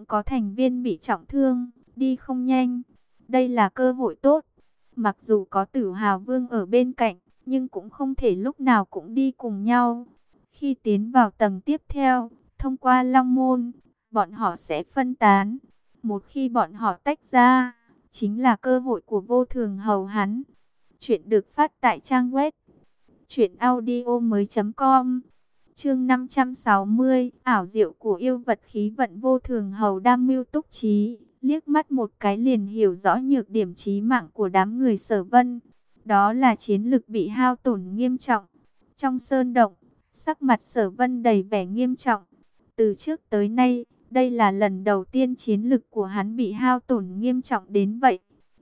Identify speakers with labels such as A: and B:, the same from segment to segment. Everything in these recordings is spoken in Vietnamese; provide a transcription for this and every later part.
A: cũng có thành viên bị trọng thương, đi không nhanh. Đây là cơ hội tốt. Mặc dù có tử hào vương ở bên cạnh, nhưng cũng không thể lúc nào cũng đi cùng nhau. Khi tiến vào tầng tiếp theo, thông qua long môn, bọn họ sẽ phân tán. Một khi bọn họ tách ra, chính là cơ hội của vô thường hầu hắn. Chuyện được phát tại trang web chuyện audio mới com Chương 560, ảo diệu của yêu vật khí vận vô thường hầu đam mưu túc trí, liếc mắt một cái liền hiểu rõ nhược điểm trí mạng của đám người Sở Vân, đó là chiến lực bị hao tổn nghiêm trọng. Trong sơn động, sắc mặt Sở Vân đầy vẻ nghiêm trọng. Từ trước tới nay, đây là lần đầu tiên chiến lực của hắn bị hao tổn nghiêm trọng đến vậy.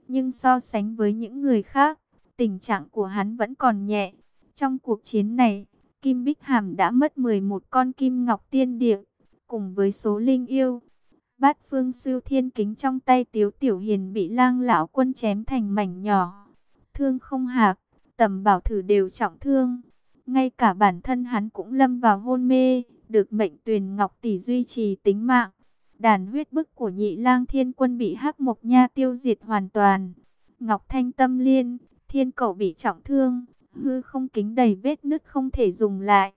A: Nhưng so sánh với những người khác, tình trạng của hắn vẫn còn nhẹ. Trong cuộc chiến này, Kim Bích Hàm đã mất 11 con kim ngọc tiên địa, cùng với số linh yêu. Bát phương siêu thiên kính trong tay Tiếu Tiểu Hiền bị lang lão quân chém thành mảnh nhỏ. Thương không hạc, tầm bảo thử đều trọng thương. Ngay cả bản thân hắn cũng lâm vào hôn mê, được mệnh tuyền ngọc tỷ duy trì tính mạng. Đàn huyết bức của nhị lang thiên quân bị hắc mộc nha tiêu diệt hoàn toàn. Ngọc thanh tâm liên, thiên cậu bị trọng thương, hư không kính đầy vết nứt không thể dùng lại.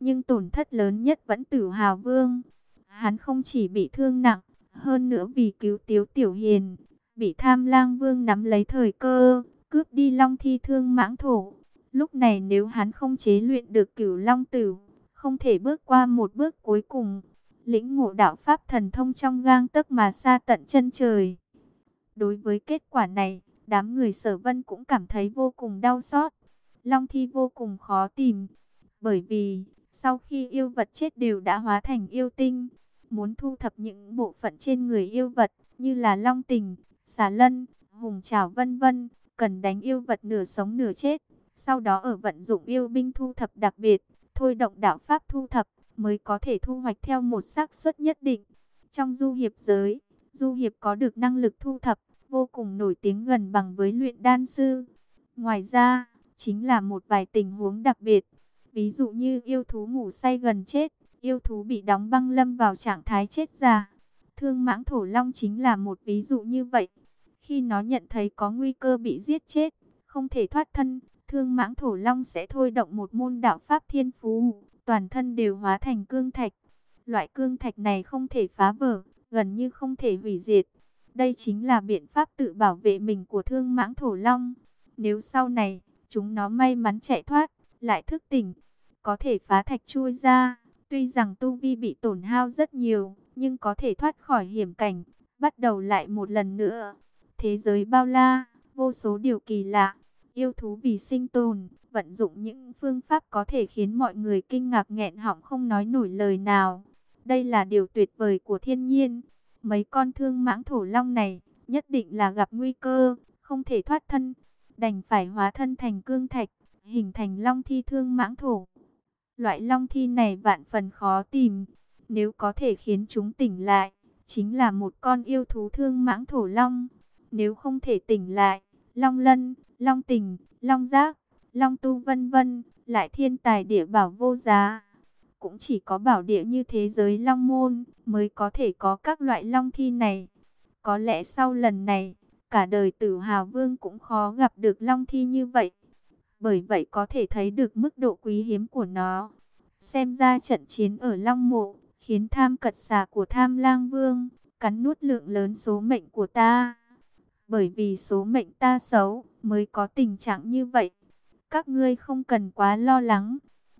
A: Nhưng tổn thất lớn nhất vẫn tử hào vương. Hắn không chỉ bị thương nặng, hơn nữa vì cứu tiếu tiểu hiền, bị tham lang vương nắm lấy thời cơ, cướp đi long thi thương mãng thổ. Lúc này nếu hắn không chế luyện được cửu long tử, không thể bước qua một bước cuối cùng. Lĩnh ngộ đạo pháp thần thông trong gang tấc mà xa tận chân trời. Đối với kết quả này, đám người sở vân cũng cảm thấy vô cùng đau xót. Long thi vô cùng khó tìm, bởi vì sau khi yêu vật chết đều đã hóa thành yêu tinh. Muốn thu thập những bộ phận trên người yêu vật như là long tình, xà lân, hùng trảo vân vân, cần đánh yêu vật nửa sống nửa chết. Sau đó ở vận dụng yêu binh thu thập đặc biệt, thôi động đạo pháp thu thập mới có thể thu hoạch theo một xác suất nhất định. Trong du hiệp giới, du hiệp có được năng lực thu thập, vô cùng nổi tiếng gần bằng với luyện đan sư. Ngoài ra, chính là một vài tình huống đặc biệt. Ví dụ như yêu thú ngủ say gần chết, yêu thú bị đóng băng lâm vào trạng thái chết già. Thương mãng thổ long chính là một ví dụ như vậy. Khi nó nhận thấy có nguy cơ bị giết chết, không thể thoát thân, thương mãng thổ long sẽ thôi động một môn đạo pháp thiên phú, toàn thân đều hóa thành cương thạch. Loại cương thạch này không thể phá vỡ, gần như không thể hủy diệt. Đây chính là biện pháp tự bảo vệ mình của thương mãng thổ long. Nếu sau này, chúng nó may mắn chạy thoát, lại thức tỉnh, có thể phá thạch chui ra. Tuy rằng tu vi bị tổn hao rất nhiều, nhưng có thể thoát khỏi hiểm cảnh, bắt đầu lại một lần nữa. Thế giới bao la, vô số điều kỳ lạ, yêu thú vì sinh tồn, vận dụng những phương pháp có thể khiến mọi người kinh ngạc nghẹn họng không nói nổi lời nào. Đây là điều tuyệt vời của thiên nhiên. Mấy con thương mãng thổ long này nhất định là gặp nguy cơ, không thể thoát thân, đành phải hóa thân thành cương thạch, hình thành long thi thương mãng thổ. Loại long thi này vạn phần khó tìm, nếu có thể khiến chúng tỉnh lại, chính là một con yêu thú thương mãng thổ long. Nếu không thể tỉnh lại, long lân, long tình, long giác, long tu vân vân, lại thiên tài địa bảo vô giá. Cũng chỉ có bảo địa như thế giới long môn mới có thể có các loại long thi này. Có lẽ sau lần này, cả đời tử hào vương cũng khó gặp được long thi như vậy. Bởi vậy có thể thấy được mức độ quý hiếm của nó. Xem ra trận chiến ở Long Mộ, khiến tham cật xà của tham lang vương, cắn nuốt lượng lớn số mệnh của ta. Bởi vì số mệnh ta xấu, mới có tình trạng như vậy. Các ngươi không cần quá lo lắng.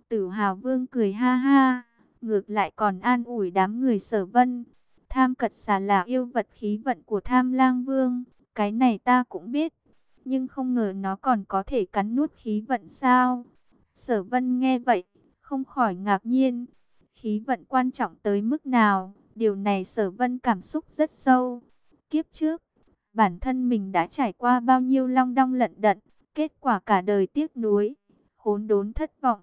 A: Tử hào vương cười ha ha, ngược lại còn an ủi đám người sở vân. Tham cật xà là yêu vật khí vận của tham lang vương, cái này ta cũng biết. Nhưng không ngờ nó còn có thể cắn nuốt khí vận sao. Sở vân nghe vậy, không khỏi ngạc nhiên. Khí vận quan trọng tới mức nào, điều này sở vân cảm xúc rất sâu. Kiếp trước, bản thân mình đã trải qua bao nhiêu long đong lận đận, kết quả cả đời tiếc nuối, khốn đốn thất vọng.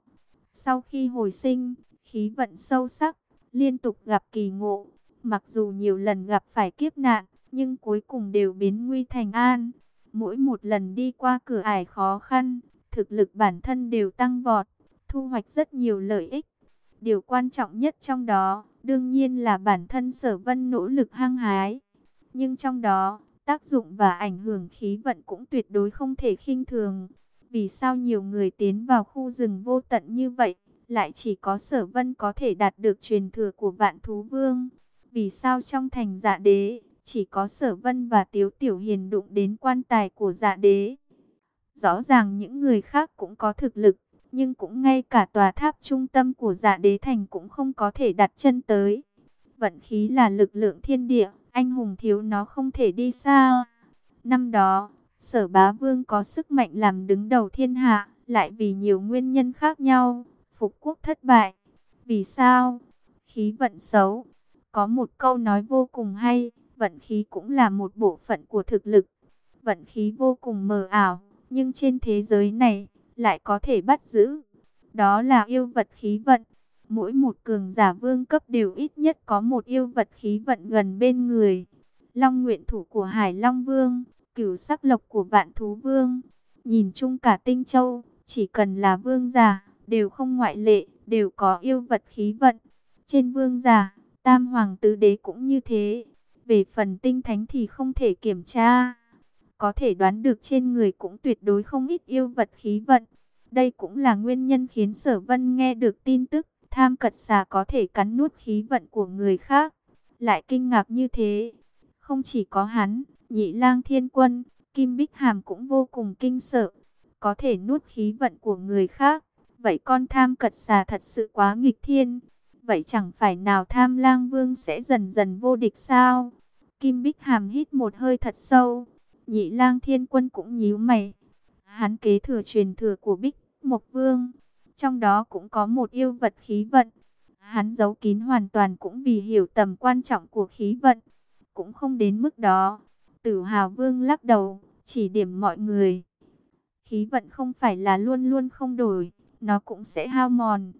A: Sau khi hồi sinh, khí vận sâu sắc, liên tục gặp kỳ ngộ, mặc dù nhiều lần gặp phải kiếp nạn, nhưng cuối cùng đều biến nguy thành an. Mỗi một lần đi qua cửa ải khó khăn, thực lực bản thân đều tăng vọt, thu hoạch rất nhiều lợi ích. Điều quan trọng nhất trong đó, đương nhiên là bản thân sở vân nỗ lực hăng hái. Nhưng trong đó, tác dụng và ảnh hưởng khí vận cũng tuyệt đối không thể khinh thường. Vì sao nhiều người tiến vào khu rừng vô tận như vậy, lại chỉ có sở vân có thể đạt được truyền thừa của vạn thú vương? Vì sao trong thành dạ đế, chỉ có sở vân và tiếu tiểu hiền đụng đến quan tài của dạ đế? Rõ ràng những người khác cũng có thực lực, nhưng cũng ngay cả tòa tháp trung tâm của dạ đế thành cũng không có thể đặt chân tới. Vận khí là lực lượng thiên địa, anh hùng thiếu nó không thể đi xa. Năm đó, sở bá vương có sức mạnh làm đứng đầu thiên hạ, lại vì nhiều nguyên nhân khác nhau, phục quốc thất bại. Vì sao? Khí vận xấu. Có một câu nói vô cùng hay, vận khí cũng là một bộ phận của thực lực. Vận khí vô cùng mờ ảo, nhưng trên thế giới này, lại có thể bắt giữ. Đó là yêu vật khí vận. Mỗi một cường giả vương cấp đều ít nhất có một yêu vật khí vận gần bên người. Long nguyện thủ của Hải Long Vương, cửu sắc lộc của Vạn Thú Vương. Nhìn chung cả tinh châu, chỉ cần là vương giả, đều không ngoại lệ, đều có yêu vật khí vận. Trên vương giả, tam hoàng tứ đế cũng như thế. Về phần tinh thánh thì không thể kiểm tra. Có thể đoán được trên người cũng tuyệt đối không ít yêu vật khí vận. Đây cũng là nguyên nhân khiến sở vân nghe được tin tức tham cật xà có thể cắn nuốt khí vận của người khác. Lại kinh ngạc như thế. Không chỉ có hắn, nhị lang thiên quân, Kim Bích Hàm cũng vô cùng kinh sợ. Có thể nuốt khí vận của người khác. Vậy con tham cật xà thật sự quá nghịch thiên. Vậy chẳng phải nào tham lang vương sẽ dần dần vô địch sao? Kim Bích Hàm hít một hơi thật sâu. Nhị lang thiên quân cũng nhíu mày. Hắn kế thừa truyền thừa của Bích Mộc Vương. Trong đó cũng có một yêu vật khí vận. Hắn giấu kín hoàn toàn cũng vì hiểu tầm quan trọng của khí vận. Cũng không đến mức đó. Tử Hào Vương lắc đầu, chỉ điểm mọi người. Khí vận không phải là luôn luôn không đổi, nó cũng sẽ hao mòn.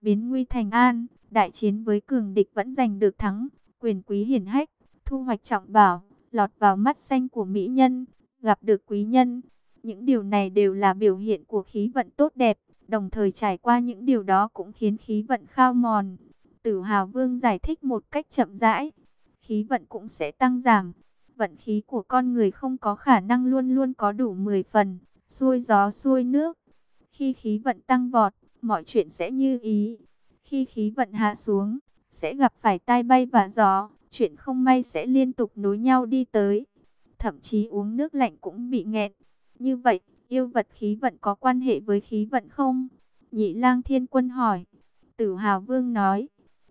A: Biến nguy thành an, đại chiến với cường địch vẫn giành được thắng, quyền quý hiển hách, thu hoạch trọng bảo, lọt vào mắt xanh của mỹ nhân, gặp được quý nhân. Những điều này đều là biểu hiện của khí vận tốt đẹp, đồng thời trải qua những điều đó cũng khiến khí vận khao mòn. Tử Hào Vương giải thích một cách chậm rãi, khí vận cũng sẽ tăng giảm. Vận khí của con người không có khả năng luôn luôn có đủ 10 phần, xuôi gió xuôi nước. Khi khí vận tăng vọt, mọi chuyện sẽ như ý. Khi khí vận hạ xuống, sẽ gặp phải tai bay và gió, chuyện không may sẽ liên tục nối nhau đi tới. Thậm chí uống nước lạnh cũng bị nghẹn. Như vậy, yêu vật khí vận có quan hệ với khí vận không? Nhị lang thiên quân hỏi. Tử hào vương nói,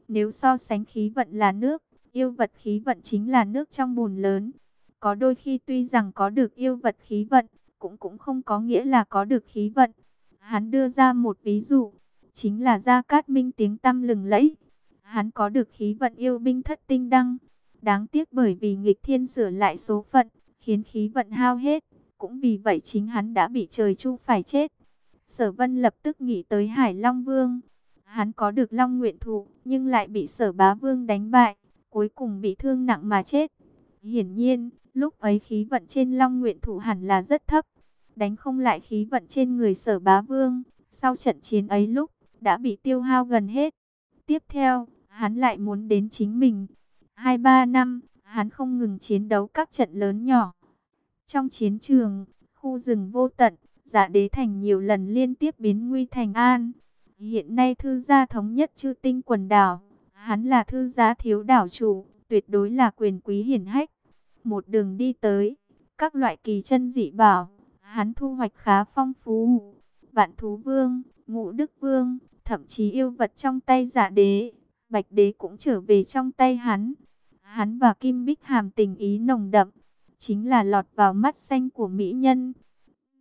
A: nếu so sánh khí vận là nước, yêu vật khí vận chính là nước trong bùn lớn. Có đôi khi tuy rằng có được yêu vật khí vận, cũng cũng không có nghĩa là có được khí vận. Hắn đưa ra một ví dụ, chính là Gia Cát Minh tiếng tăm lừng lẫy. Hắn có được khí vận yêu binh thất tinh đăng. Đáng tiếc bởi vì nghịch thiên sửa lại số phận, khiến khí vận hao hết. Cũng vì vậy chính hắn đã bị trời chu phải chết. Sở Vân lập tức nghĩ tới Hải Long Vương. Hắn có được Long Nguyện Thụ, nhưng lại bị Sở Bá Vương đánh bại, cuối cùng bị thương nặng mà chết. Hiển nhiên, lúc ấy khí vận trên Long Nguyện Thụ hẳn là rất thấp, đánh không lại khí vận trên người Sở Bá Vương. Sau trận chiến ấy lúc đã bị tiêu hao gần hết. Tiếp theo, hắn lại muốn đến chính mình. Hai ba năm, hắn không ngừng chiến đấu các trận lớn nhỏ. Trong chiến trường, khu rừng vô tận, giả đế thành nhiều lần liên tiếp biến nguy thành an. Hiện nay thư gia thống nhất chư tinh quần đảo. Hắn là thư gia thiếu đảo chủ, tuyệt đối là quyền quý hiển hách. Một đường đi tới, các loại kỳ chân dị bảo, hắn thu hoạch khá phong phú. Vạn thú vương, ngũ đức vương, thậm chí yêu vật trong tay giả đế, bạch đế cũng trở về trong tay hắn. Hắn và Kim Bích Hàm tình ý nồng đậm, chính là lọt vào mắt xanh của mỹ nhân.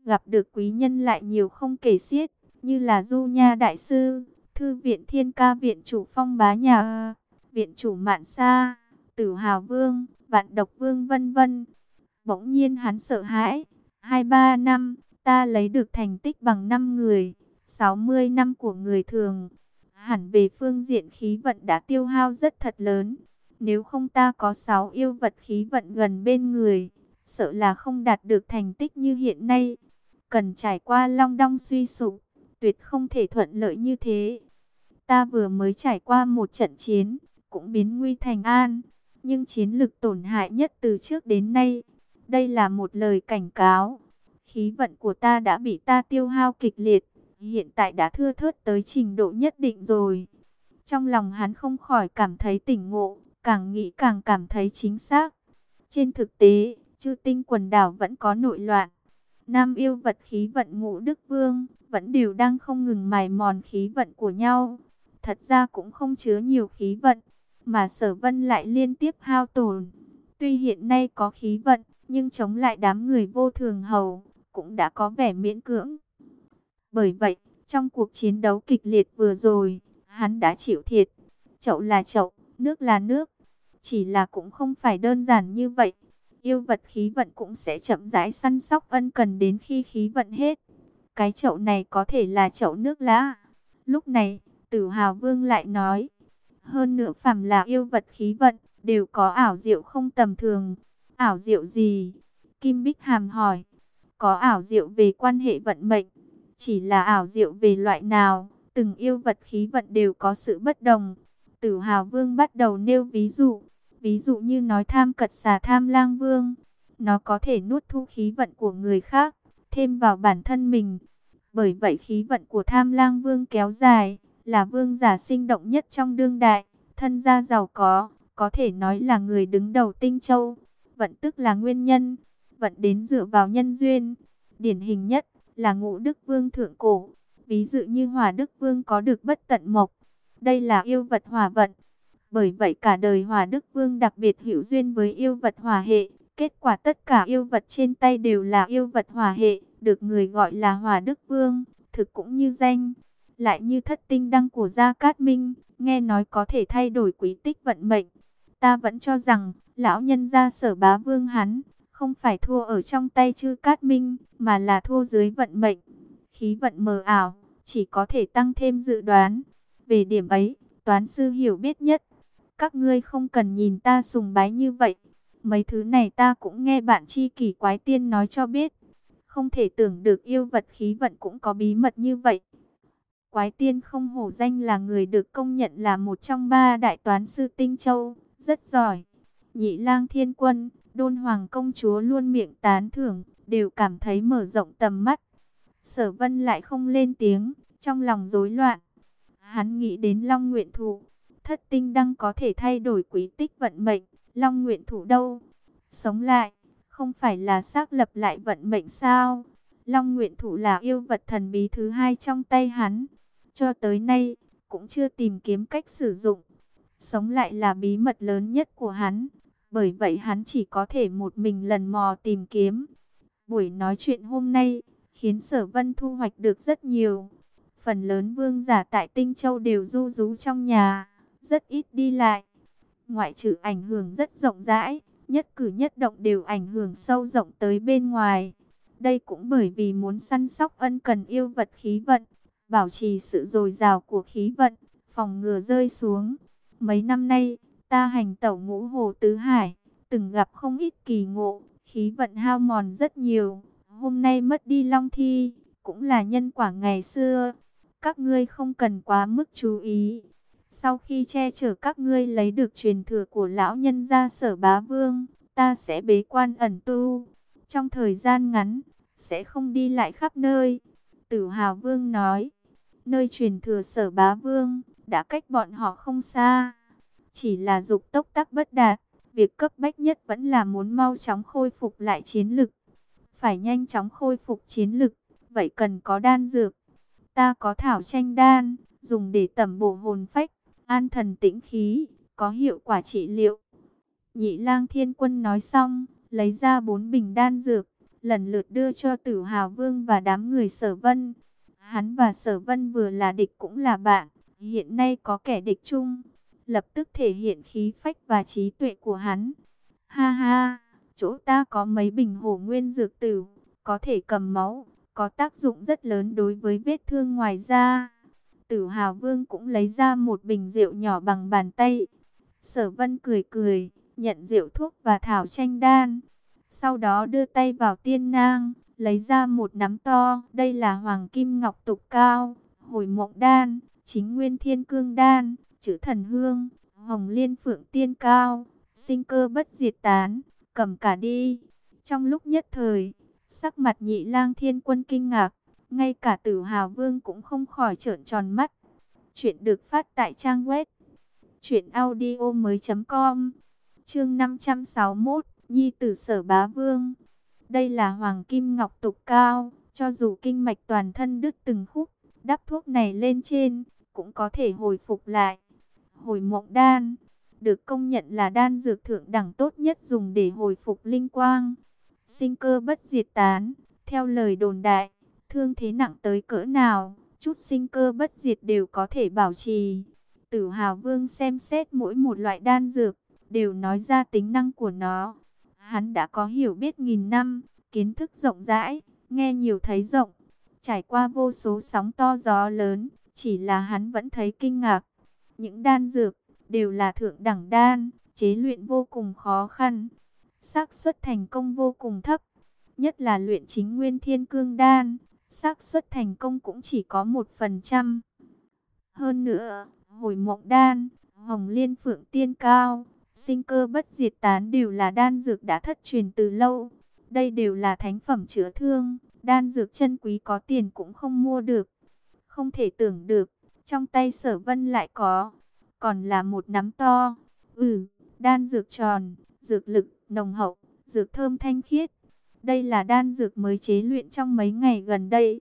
A: Gặp được quý nhân lại nhiều không kể xiết, như là Du Nha Đại Sư, Thư viện Thiên Ca Viện Chủ Phong Bá Nhà, Viện Chủ Mạn Sa, Tử Hào Vương, Vạn Độc Vương vân vân. Bỗng nhiên hắn sợ hãi, hai ba năm, ta lấy được thành tích bằng năm người, 60 năm của người thường. Hẳn về phương diện khí vận đã tiêu hao rất thật lớn. Nếu không ta có 6 yêu vật khí vận gần bên người, sợ là không đạt được thành tích như hiện nay. Cần trải qua long đong suy sụp, tuyệt không thể thuận lợi như thế. Ta vừa mới trải qua một trận chiến, cũng biến nguy thành an. Nhưng chiến lực tổn hại nhất từ trước đến nay. Đây là một lời cảnh cáo. Khí vận của ta đã bị ta tiêu hao kịch liệt. Hiện tại đã thưa thớt tới trình độ nhất định rồi. Trong lòng hắn không khỏi cảm thấy tỉnh ngộ. Càng nghĩ càng cảm thấy chính xác. Trên thực tế, chư tinh quần đảo vẫn có nội loạn. Nam yêu vật khí vận ngũ Đức Vương vẫn đều đang không ngừng mài mòn khí vận của nhau. Thật ra cũng không chứa nhiều khí vận, mà sở vân lại liên tiếp hao tổn. Tuy hiện nay có khí vận, nhưng chống lại đám người vô thường hầu, cũng đã có vẻ miễn cưỡng. Bởi vậy, trong cuộc chiến đấu kịch liệt vừa rồi, hắn đã chịu thiệt. Chậu là chậu, nước là nước. Chỉ là cũng không phải đơn giản như vậy. Yêu vật khí vận cũng sẽ chậm rãi săn sóc ân cần đến khi khí vận hết. Cái chậu này có thể là chậu nước lã. Lúc này, tử hào vương lại nói. Hơn nữa phàm là yêu vật khí vận, đều có ảo diệu không tầm thường. Ảo diệu gì? Kim Bích Hàm hỏi. Có ảo diệu về quan hệ vận mệnh. Chỉ là ảo diệu về loại nào, từng yêu vật khí vận đều có sự bất đồng. Tử Hào Vương bắt đầu nêu ví dụ. Ví dụ như nói tham cật xà tham lang vương. Nó có thể nuốt thu khí vận của người khác, thêm vào bản thân mình. Bởi vậy khí vận của tham lang vương kéo dài, là vương giả sinh động nhất trong đương đại, thân gia giàu có, có thể nói là người đứng đầu tinh châu. Vận tức là nguyên nhân, vận đến dựa vào nhân duyên. Điển hình nhất là ngũ đức vương thượng cổ, ví dụ như hỏa đức vương có được bất tận mộc. Đây là yêu vật hỏa vận. Bởi vậy cả đời hỏa đức vương đặc biệt hữu duyên với yêu vật hỏa hệ. Kết quả tất cả yêu vật trên tay đều là yêu vật hỏa hệ, được người gọi là hỏa đức vương, thực cũng như danh lại như thất tinh đăng của Gia Cát Minh, nghe nói có thể thay đổi quý tích vận mệnh. Ta vẫn cho rằng, lão nhân gia sở bá vương hắn, không phải thua ở trong tay chư Cát Minh, mà là thua dưới vận mệnh. Khí vận mờ ảo, chỉ có thể tăng thêm dự đoán. Về điểm ấy, toán sư hiểu biết nhất. Các ngươi không cần nhìn ta sùng bái như vậy. Mấy thứ này ta cũng nghe bạn chi kỳ quái tiên nói cho biết. Không thể tưởng được yêu vật khí vận cũng có bí mật như vậy. Quái tiên không hổ danh là người được công nhận là một trong ba đại toán sư Tinh Châu, rất giỏi. Nhị lang thiên quân, đôn hoàng công chúa luôn miệng tán thưởng, đều cảm thấy mở rộng tầm mắt. Sở vân lại không lên tiếng, trong lòng rối loạn. Hắn nghĩ đến Long Nguyện Thụ, thất tinh đăng có thể thay đổi quý tích vận mệnh, Long Nguyện Thụ đâu? Sống lại, không phải là xác lập lại vận mệnh sao? Long Nguyện Thụ là yêu vật thần bí thứ hai trong tay hắn. Cho tới nay, cũng chưa tìm kiếm cách sử dụng. Sống lại là bí mật lớn nhất của hắn. Bởi vậy hắn chỉ có thể một mình lần mò tìm kiếm. Buổi nói chuyện hôm nay, khiến sở vân thu hoạch được rất nhiều. Phần lớn vương giả tại Tinh Châu đều du rú trong nhà, rất ít đi lại. Ngoại trừ ảnh hưởng rất rộng rãi, nhất cử nhất động đều ảnh hưởng sâu rộng tới bên ngoài. Đây cũng bởi vì muốn săn sóc ân cần yêu vật khí vận, bảo trì sự dồi dào của khí vận, phòng ngừa rơi xuống. Mấy năm nay, ta hành tẩu ngũ hồ tứ hải, từng gặp không ít kỳ ngộ, khí vận hao mòn rất nhiều. Hôm nay mất đi long thi, cũng là nhân quả ngày xưa. Các ngươi không cần quá mức chú ý. Sau khi che chở các ngươi lấy được truyền thừa của lão nhân gia sở bá vương, ta sẽ bế quan ẩn tu. Trong thời gian ngắn, sẽ không đi lại khắp nơi. Tử Hào Vương nói, nơi truyền thừa sở bá vương, đã cách bọn họ không xa. Chỉ là dục tốc tắc bất đạt, việc cấp bách nhất vẫn là muốn mau chóng khôi phục lại chiến lực. Phải nhanh chóng khôi phục chiến lực, vậy cần có đan dược. Ta có thảo tranh đan, dùng để tẩm bổ hồn phách, an thần tĩnh khí, có hiệu quả trị liệu. Nhị lang thiên quân nói xong, lấy ra bốn bình đan dược, lần lượt đưa cho tử hào vương và đám người sở vân. Hắn và Sở Vân vừa là địch cũng là bạn, hiện nay có kẻ địch chung, lập tức thể hiện khí phách và trí tuệ của hắn. Ha ha, chỗ ta có mấy bình hổ nguyên dược tử, có thể cầm máu, có tác dụng rất lớn đối với vết thương ngoài da. Tử Hào Vương cũng lấy ra một bình rượu nhỏ bằng bàn tay. Sở Vân cười cười, nhận rượu thuốc và thảo tranh đan. Sau đó đưa tay vào tiên nang, lấy ra một nắm to, đây là hoàng kim ngọc tục cao, hồi mộng đan, chính nguyên thiên cương đan, chữ thần hương, Hồng Liên Phượng Tiên Cao, sinh cơ bất diệt tán, cầm cả đi. Trong lúc nhất thời, sắc mặt nhị lang thiên quân kinh ngạc, ngay cả tử hào vương cũng không khỏi trợn tròn mắt. Chuyện được phát tại trang web audio mới com Chương 561 Nhi tử sở bá vương Đây là hoàng kim ngọc tục cao Cho dù kinh mạch toàn thân đứt từng khúc Đắp thuốc này lên trên Cũng có thể hồi phục lại Hồi mộng đan. Được công nhận là đan dược thượng đẳng tốt nhất Dùng để hồi phục linh quang. Sinh cơ bất diệt tán. Theo lời đồn đại Thương thế nặng tới cỡ nào Chút sinh cơ bất diệt đều có thể bảo trì. Tử Hào Vương xem xét mỗi một loại đan dược, đều nói ra tính năng của nó. Hắn đã có hiểu biết nghìn năm, kiến thức rộng rãi, nghe nhiều thấy rộng, trải qua vô số sóng to gió lớn, chỉ là hắn vẫn thấy kinh ngạc. Những đan dược đều là thượng đẳng đan, chế luyện vô cùng khó khăn, xác suất thành công vô cùng thấp, nhất là luyện chính nguyên thiên cương đan, xác suất thành công cũng chỉ có một phần trăm. Hơn nữa, hồi mộng đan, hồng liên phượng tiên cao, sinh cơ bất diệt tán đều là đan dược đã thất truyền từ lâu. Đây đều là thánh phẩm chữa thương, đan dược chân quý có tiền cũng không mua được. Không thể tưởng được, trong tay sở vân lại có, còn là một nắm to. Ừ, đan dược tròn, dược lực, nồng hậu, dược thơm thanh khiết. Đây là đan dược mới chế luyện trong mấy ngày gần đây.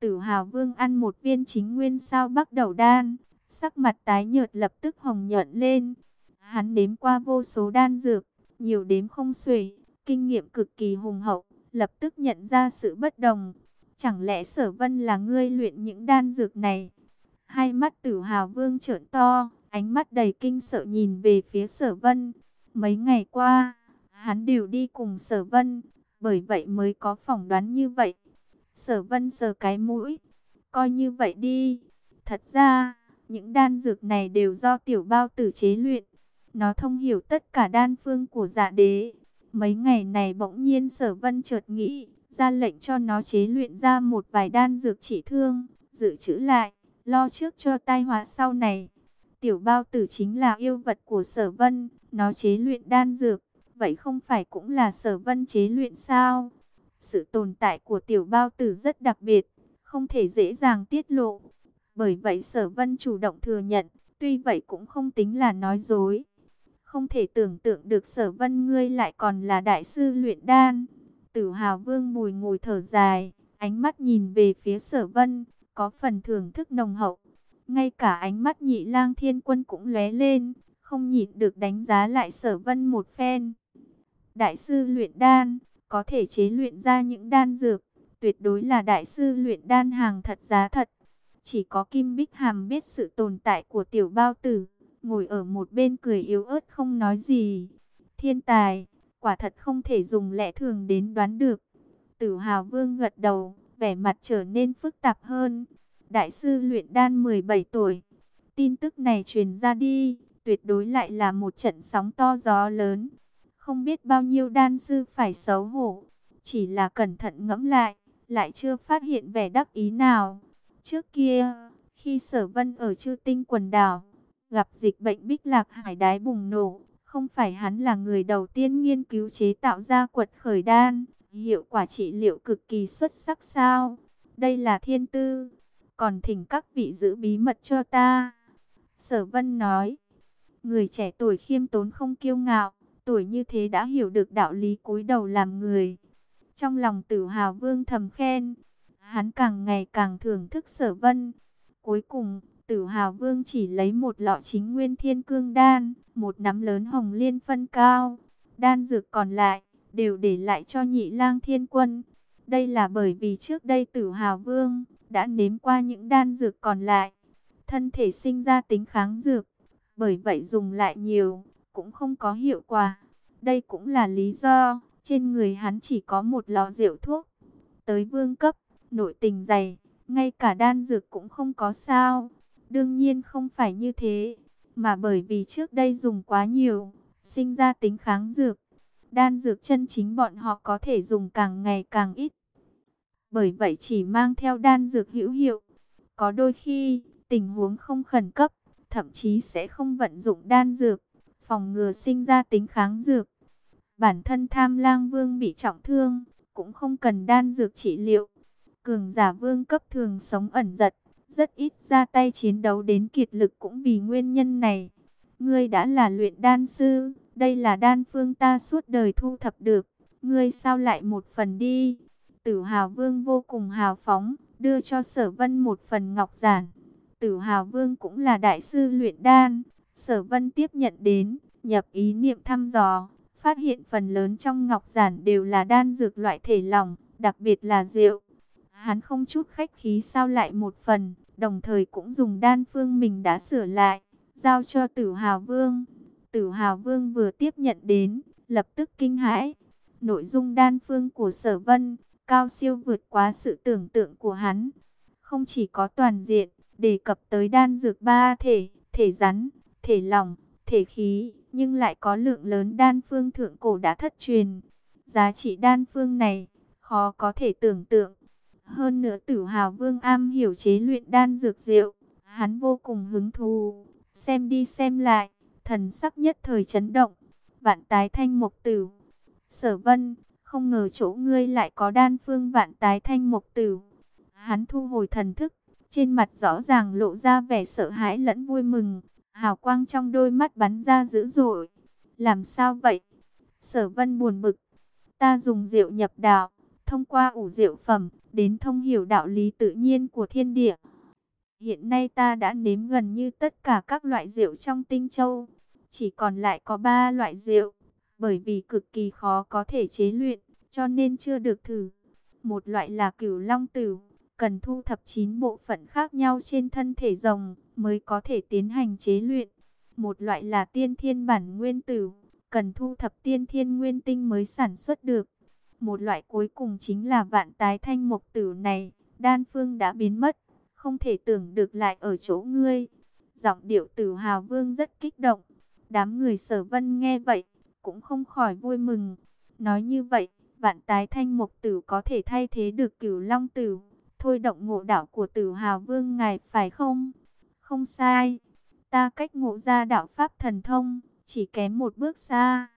A: Tử Hào Vương ăn một viên chính nguyên sao bắc đầu đan, Sắc mặt tái nhợt lập tức hồng nhuận lên. Hắn đếm qua vô số đan dược, nhiều đếm không xuể, kinh nghiệm cực kỳ hùng hậu, lập tức nhận ra sự bất đồng. Chẳng lẽ sở vân là ngươi luyện những đan dược này? Hai mắt tử hào vương trợn to, ánh mắt đầy kinh sợ nhìn về phía sở vân. Mấy ngày qua, hắn đều đi cùng sở vân, bởi vậy mới có phỏng đoán như vậy. Sở vân sờ cái mũi, coi như vậy đi. Thật ra, những đan dược này đều do tiểu bao tử chế luyện. Nó thông hiểu tất cả đan phương của dạ đế. Mấy ngày này bỗng nhiên sở vân chợt nghĩ, ra lệnh cho nó chế luyện ra một vài đan dược trị thương, dự trữ lại, lo trước cho tai họa sau này. Tiểu bao tử chính là yêu vật của sở vân, nó chế luyện đan dược, vậy không phải cũng là sở vân chế luyện sao? Sự tồn tại của tiểu bao tử rất đặc biệt, không thể dễ dàng tiết lộ. Bởi vậy sở vân chủ động thừa nhận, tuy vậy cũng không tính là nói dối. Không thể tưởng tượng được sở vân ngươi lại còn là đại sư luyện đan. Tử hào vương mùi ngồi thở dài, ánh mắt nhìn về phía sở vân, có phần thưởng thức nồng hậu. Ngay cả ánh mắt nhị lang thiên quân cũng lóe lên, không nhịn được đánh giá lại sở vân một phen. Đại sư luyện đan, có thể chế luyện ra những đan dược, tuyệt đối là đại sư luyện đan hàng thật giá thật. Chỉ có Kim Bích Hàm biết sự tồn tại của tiểu bao tử, ngồi ở một bên cười yếu ớt không nói gì. Thiên tài, quả thật không thể dùng lẽ thường đến đoán được. Tử Hào Vương gật đầu, vẻ mặt trở nên phức tạp hơn. Đại sư luyện đan 17 tuổi. Tin tức này truyền ra đi, tuyệt đối lại là một trận sóng to gió lớn. Không biết bao nhiêu đan sư phải xấu hổ, chỉ là cẩn thận ngẫm lại, lại chưa phát hiện vẻ đắc ý nào. Trước kia, khi sở vân ở chư tinh quần đảo, gặp dịch bệnh bích lạc hải đái bùng nổ, không phải hắn là người đầu tiên nghiên cứu chế tạo ra quật khởi đan, hiệu quả trị liệu cực kỳ xuất sắc sao? Đây là thiên tư, còn thỉnh các vị giữ bí mật cho ta. Sở vân nói, người trẻ tuổi khiêm tốn không kiêu ngạo, tuổi như thế đã hiểu được đạo lý cúi đầu làm người. Trong lòng tử hào vương thầm khen, Hắn càng ngày càng thưởng thức sở vân. Cuối cùng, tử hào vương chỉ lấy một lọ chính nguyên thiên cương đan, một nắm lớn hồng liên phân cao. Đan dược còn lại, đều để lại cho nhị lang thiên quân. Đây là bởi vì trước đây tử hào vương, đã nếm qua những đan dược còn lại. Thân thể sinh ra tính kháng dược, bởi vậy dùng lại nhiều, cũng không có hiệu quả. Đây cũng là lý do, trên người hắn chỉ có một lọ rượu thuốc. Tới vương cấp, nội tình dày, ngay cả đan dược cũng không có sao. Đương nhiên không phải như thế, mà bởi vì trước đây dùng quá nhiều, sinh ra tính kháng dược. Đan dược chân chính bọn họ có thể dùng càng ngày càng ít. Bởi vậy chỉ mang theo đan dược hữu hiệu. Có đôi khi, tình huống không khẩn cấp, thậm chí sẽ không vận dụng đan dược, phòng ngừa sinh ra tính kháng dược. Bản thân tham lang vương bị trọng thương, cũng không cần đan dược trị liệu. Cường giả vương cấp thường sống ẩn giật, rất ít ra tay chiến đấu đến kiệt lực cũng vì nguyên nhân này. Ngươi đã là luyện đan sư, đây là đan phương ta suốt đời thu thập được, ngươi sao lại một phần đi. Tử Hào Vương vô cùng hào phóng, đưa cho Sở Vân một phần ngọc giản. Tử Hào Vương cũng là đại sư luyện đan, Sở Vân tiếp nhận đến, nhập ý niệm thăm dò, phát hiện phần lớn trong ngọc giản đều là đan dược loại thể lỏng, đặc biệt là rượu. Hắn không chút khách khí sao lại một phần, đồng thời cũng dùng đan phương mình đã sửa lại, giao cho Tử Hào Vương. Tử Hào Vương vừa tiếp nhận đến, lập tức kinh hãi. Nội dung đan phương của Sở Vân, cao siêu vượt quá sự tưởng tượng của hắn. Không chỉ có toàn diện, đề cập tới đan dược ba thể, thể rắn, thể lỏng, thể khí, nhưng lại có lượng lớn đan phương thượng cổ đã thất truyền. Giá trị đan phương này, khó có thể tưởng tượng. Hơn nữa tử hào vương am hiểu chế luyện đan dược rượu, hắn vô cùng hứng thú, xem đi xem lại, thần sắc nhất thời chấn động, vạn tái thanh mục tử. Sở vân, không ngờ chỗ ngươi lại có đan phương vạn tái thanh mục tử. Hắn thu hồi thần thức, trên mặt rõ ràng lộ ra vẻ sợ hãi lẫn vui mừng, hào quang trong đôi mắt bắn ra dữ dội. Làm sao vậy? Sở vân buồn bực. Ta dùng rượu nhập đạo, thông qua ủ rượu phẩm, đến thông hiểu đạo lý tự nhiên của thiên địa. Hiện nay ta đã nếm gần như tất cả các loại rượu trong tinh châu. Chỉ còn lại có ba loại rượu, bởi vì cực kỳ khó có thể chế luyện, cho nên chưa được thử. Một loại là cửu long tử, cần thu thập 9 bộ phận khác nhau trên thân thể rồng mới có thể tiến hành chế luyện. Một loại là tiên thiên bản nguyên tử, cần thu thập tiên thiên nguyên tinh mới sản xuất được. Một loại cuối cùng chính là vạn tái thanh mộc tử này, đan phương đã biến mất, không thể tưởng được lại ở chỗ ngươi. Giọng điệu tử hào vương rất kích động, đám người sở vân nghe vậy, cũng không khỏi vui mừng. Nói như vậy, vạn tái thanh mục tử có thể thay thế được cửu long tử, thôi động ngộ đạo của tử hào vương ngài phải không? Không sai, ta cách ngộ ra đạo pháp thần thông, chỉ kém một bước xa.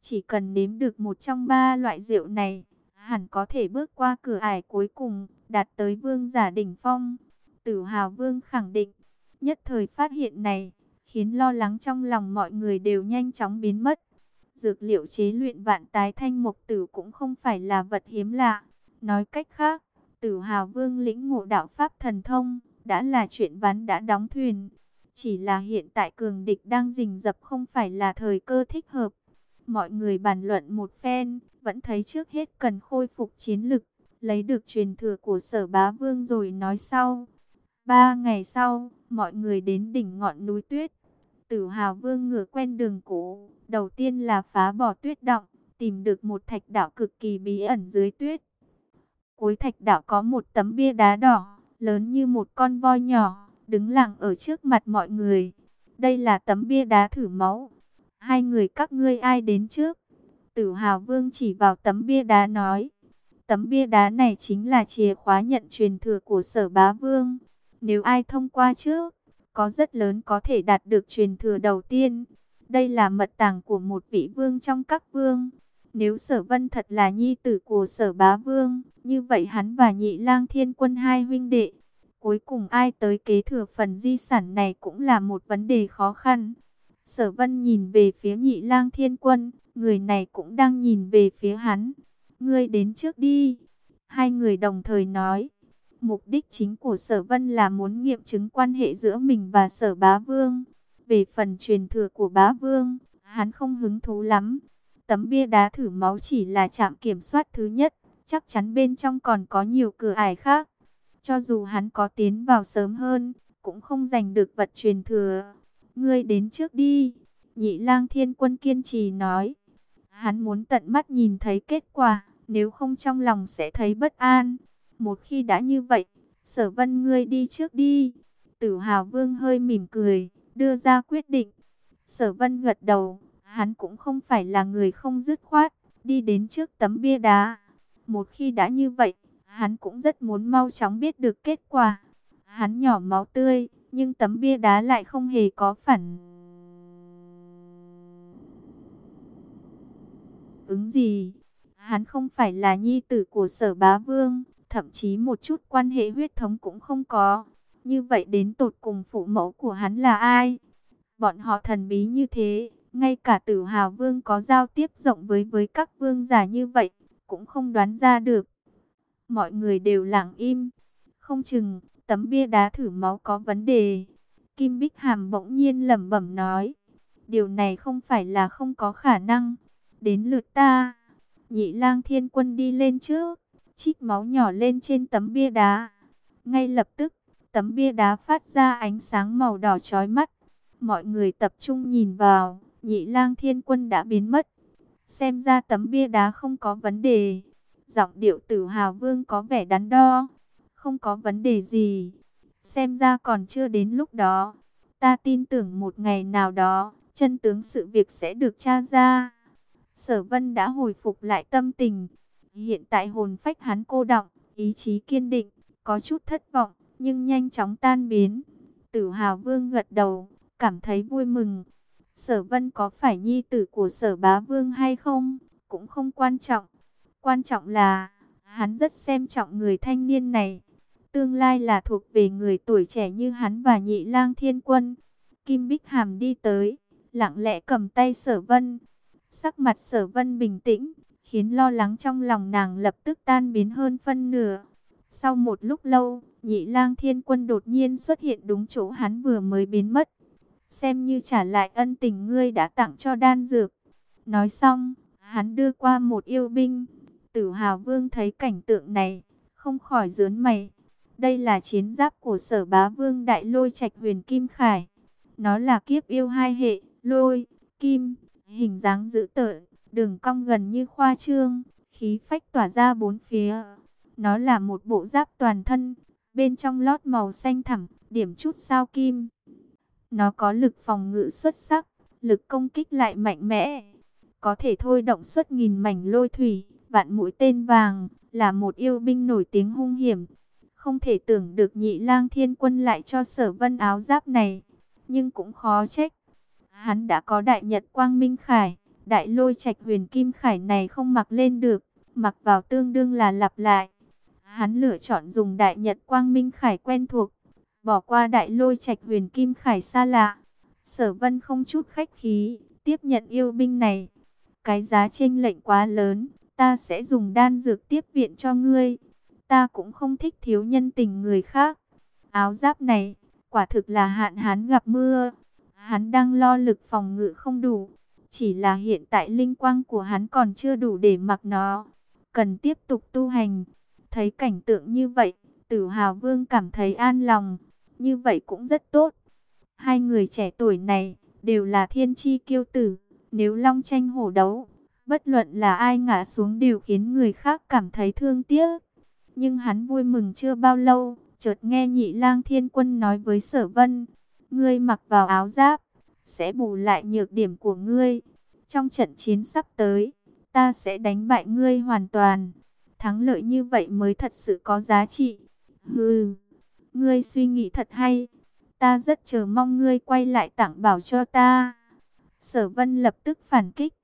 A: Chỉ cần nếm được một trong ba loại rượu này, hẳn có thể bước qua cửa ải cuối cùng, đạt tới vương giả đỉnh phong. Tử hào vương khẳng định, nhất thời phát hiện này, khiến lo lắng trong lòng mọi người đều nhanh chóng biến mất. Dược liệu chế luyện vạn tái thanh mục tử cũng không phải là vật hiếm lạ. Nói cách khác, tử hào vương lĩnh ngộ đạo pháp thần thông, đã là chuyện ván đã đóng thuyền. Chỉ là hiện tại cường địch đang rình rập không phải là thời cơ thích hợp. Mọi người bàn luận một phen, vẫn thấy trước hết cần khôi phục chiến lực, lấy được truyền thừa của sở bá vương rồi nói sau. Ba ngày sau, mọi người đến đỉnh ngọn núi tuyết. Tử hào vương ngựa quen đường cũ, đầu tiên là phá bỏ tuyết động, tìm được một thạch đảo cực kỳ bí ẩn dưới tuyết. Cuối thạch đảo có một tấm bia đá đỏ, lớn như một con voi nhỏ, đứng lặng ở trước mặt mọi người. Đây là tấm bia đá thử máu. Hai người các ngươi ai đến trước? Tử Hào Vương chỉ vào tấm bia đá nói. Tấm bia đá này chính là chìa khóa nhận truyền thừa của sở bá vương. Nếu ai thông qua trước, có rất lớn có thể đạt được truyền thừa đầu tiên. Đây là mật tàng của một vị vương trong các vương. Nếu sở vân thật là nhi tử của sở bá vương, như vậy hắn và nhị lang thiên quân hai huynh đệ. Cuối cùng ai tới kế thừa phần di sản này cũng là một vấn đề khó khăn. Sở vân nhìn về phía nhị lang thiên quân, người này cũng đang nhìn về phía hắn. Ngươi đến trước đi. Hai người đồng thời nói. Mục đích chính của sở vân là muốn nghiệm chứng quan hệ giữa mình và sở bá vương. Về phần truyền thừa của bá vương, hắn không hứng thú lắm. Tấm bia đá thử máu chỉ là trạm kiểm soát thứ nhất, chắc chắn bên trong còn có nhiều cửa ải khác. Cho dù hắn có tiến vào sớm hơn, cũng không giành được vật truyền thừa. Ngươi đến trước đi, nhị lang thiên quân kiên trì nói. Hắn muốn tận mắt nhìn thấy kết quả, nếu không trong lòng sẽ thấy bất an. Một khi đã như vậy, sở vân ngươi đi trước đi. Tử hào vương hơi mỉm cười, đưa ra quyết định. Sở vân gật đầu, hắn cũng không phải là người không dứt khoát, đi đến trước tấm bia đá. Một khi đã như vậy, hắn cũng rất muốn mau chóng biết được kết quả. Hắn nhỏ máu tươi, nhưng tấm bia đá lại không hề có phản ứng gì. Hắn không phải là nhi tử của sở bá vương, thậm chí một chút quan hệ huyết thống cũng không có. Như vậy đến tột cùng phụ mẫu của hắn là ai? Bọn họ thần bí như thế, ngay cả tử hào vương có giao tiếp rộng với với các vương giả như vậy, cũng không đoán ra được. Mọi người đều lặng im, không chừng tấm bia đá thử máu có vấn đề. Kim Bích Hàm bỗng nhiên lẩm bẩm nói, điều này không phải là không có khả năng. Đến lượt ta, nhị lang thiên quân đi lên trước, chích máu nhỏ lên trên tấm bia đá. Ngay lập tức, tấm bia đá phát ra ánh sáng màu đỏ chói mắt. Mọi người tập trung nhìn vào, nhị lang thiên quân đã biến mất. Xem ra tấm bia đá không có vấn đề. Giọng điệu tử hào vương có vẻ đắn đo. Không có vấn đề gì. Xem ra còn chưa đến lúc đó. Ta tin tưởng một ngày nào đó, chân tướng sự việc sẽ được tra ra. Sở vân đã hồi phục lại tâm tình. Hiện tại hồn phách hắn cô đọng, ý chí kiên định, có chút thất vọng, nhưng nhanh chóng tan biến. Tử hào vương gật đầu, cảm thấy vui mừng. Sở vân có phải nhi tử của sở bá vương hay không, cũng không quan trọng. Quan trọng là, hắn rất xem trọng người thanh niên này. Tương lai là thuộc về người tuổi trẻ như hắn và nhị lang thiên quân. Kim Bích Hàm đi tới, lặng lẽ cầm tay sở vân. Sắc mặt sở vân bình tĩnh, khiến lo lắng trong lòng nàng lập tức tan biến hơn phân nửa. Sau một lúc lâu, nhị lang thiên quân đột nhiên xuất hiện đúng chỗ hắn vừa mới biến mất. Xem như trả lại ân tình ngươi đã tặng cho đan dược. Nói xong, hắn đưa qua một yêu binh. Tử hào vương thấy cảnh tượng này, không khỏi dướn mày. Đây là chiến giáp của sở bá vương đại lôi trạch huyền kim khải. Nó là kiếp yêu hai hệ, lôi, kim, hình dáng dữ tợn, đường cong gần như khoa trương, khí phách tỏa ra bốn phía. Nó là một bộ giáp toàn thân, bên trong lót màu xanh thẳm, điểm chút sao kim. Nó có lực phòng ngự xuất sắc, lực công kích lại mạnh mẽ. Có thể thôi động suốt nghìn mảnh lôi thủy, vạn mũi tên vàng, là một yêu binh nổi tiếng hung hiểm. Không thể tưởng được nhị lang thiên quân lại cho sở vân áo giáp này, nhưng cũng khó trách. Hắn đã có đại nhật quang minh khải, đại lôi trạch huyền kim khải này không mặc lên được, mặc vào tương đương là lặp lại. Hắn lựa chọn dùng đại nhật quang minh khải quen thuộc, bỏ qua đại lôi trạch huyền kim khải xa lạ. Sở vân không chút khách khí, tiếp nhận yêu binh này. Cái giá chênh lệnh quá lớn, ta sẽ dùng đan dược tiếp viện cho ngươi. Ta cũng không thích thiếu nhân tình người khác. Áo giáp này, quả thực là hạn hán gặp mưa. Hắn đang lo lực phòng ngự không đủ. Chỉ là hiện tại linh quang của hắn còn chưa đủ để mặc nó. Cần tiếp tục tu hành. Thấy cảnh tượng như vậy, tử hào vương cảm thấy an lòng. Như vậy cũng rất tốt. Hai người trẻ tuổi này đều là thiên chi kiêu tử. Nếu long tranh hổ đấu, bất luận là ai ngã xuống đều khiến người khác cảm thấy thương tiếc. Nhưng hắn vui mừng chưa bao lâu, chợt nghe nhị lang thiên quân nói với sở vân. Ngươi mặc vào áo giáp, sẽ bù lại nhược điểm của ngươi. Trong trận chiến sắp tới, ta sẽ đánh bại ngươi hoàn toàn. Thắng lợi như vậy mới thật sự có giá trị. Hừ, ngươi suy nghĩ thật hay. Ta rất chờ mong ngươi quay lại tặng bảo cho ta. Sở vân lập tức phản kích.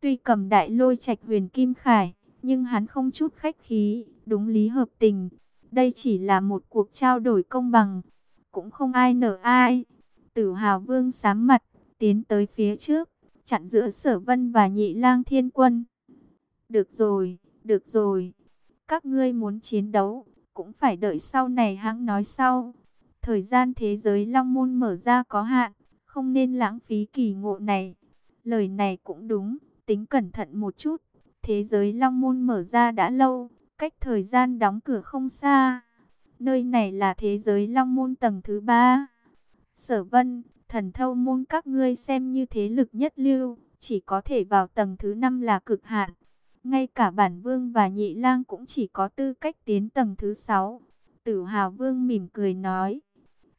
A: Tuy cầm đại lôi trạch huyền kim khải, nhưng hắn không chút khách khí, đúng lý hợp tình. Đây chỉ là một cuộc trao đổi công bằng, cũng không ai nở ai. Tử hào vương sám mặt, tiến tới phía trước, chặn giữa sở vân và nhị lang thiên quân. Được rồi, được rồi, các ngươi muốn chiến đấu, cũng phải đợi sau này hãng nói sau. Thời gian thế giới long môn mở ra có hạn, không nên lãng phí kỳ ngộ này. Lời này cũng đúng, tính cẩn thận một chút. Thế giới long môn mở ra đã lâu, cách thời gian đóng cửa không xa. Nơi này là thế giới long môn tầng thứ ba. Sở vân, thần thâu môn các ngươi xem như thế lực nhất lưu, chỉ có thể vào tầng thứ năm là cực hạn. Ngay cả bản vương và nhị lang cũng chỉ có tư cách tiến tầng thứ sáu. Tử hào vương mỉm cười nói.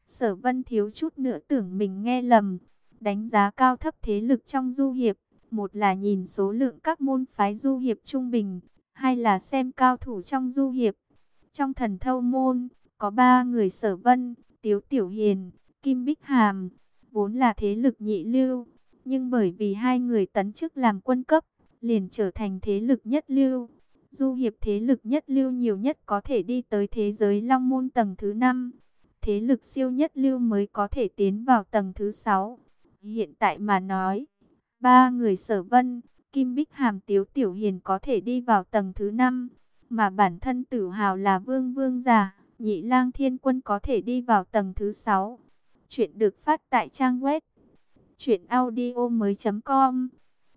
A: Sở vân thiếu chút nữa tưởng mình nghe lầm. Đánh giá cao thấp thế lực trong du hiệp. Một là nhìn số lượng các môn phái du hiệp trung bình. Hai là xem cao thủ trong du hiệp. Trong thần thâu môn, có ba người sở vân, tiếu tiểu hiền, Kim Bích Hàm, vốn là thế lực nhị lưu, nhưng bởi vì hai người tấn chức làm quân cấp, liền trở thành thế lực nhất lưu. Du hiệp thế lực nhất lưu nhiều nhất có thể đi tới thế giới long môn tầng thứ 5. Thế lực siêu nhất lưu mới có thể tiến vào tầng thứ 6. Hiện tại mà nói, ba người sở vân, Kim Bích Hàm Tiếu Tiểu Hiền có thể đi vào tầng thứ 5. Mà bản thân tử hào là vương vương giả, nhị lang thiên quân có thể đi vào tầng thứ 6. Chuyện được phát tại trang web truyệnaudiomoi.com.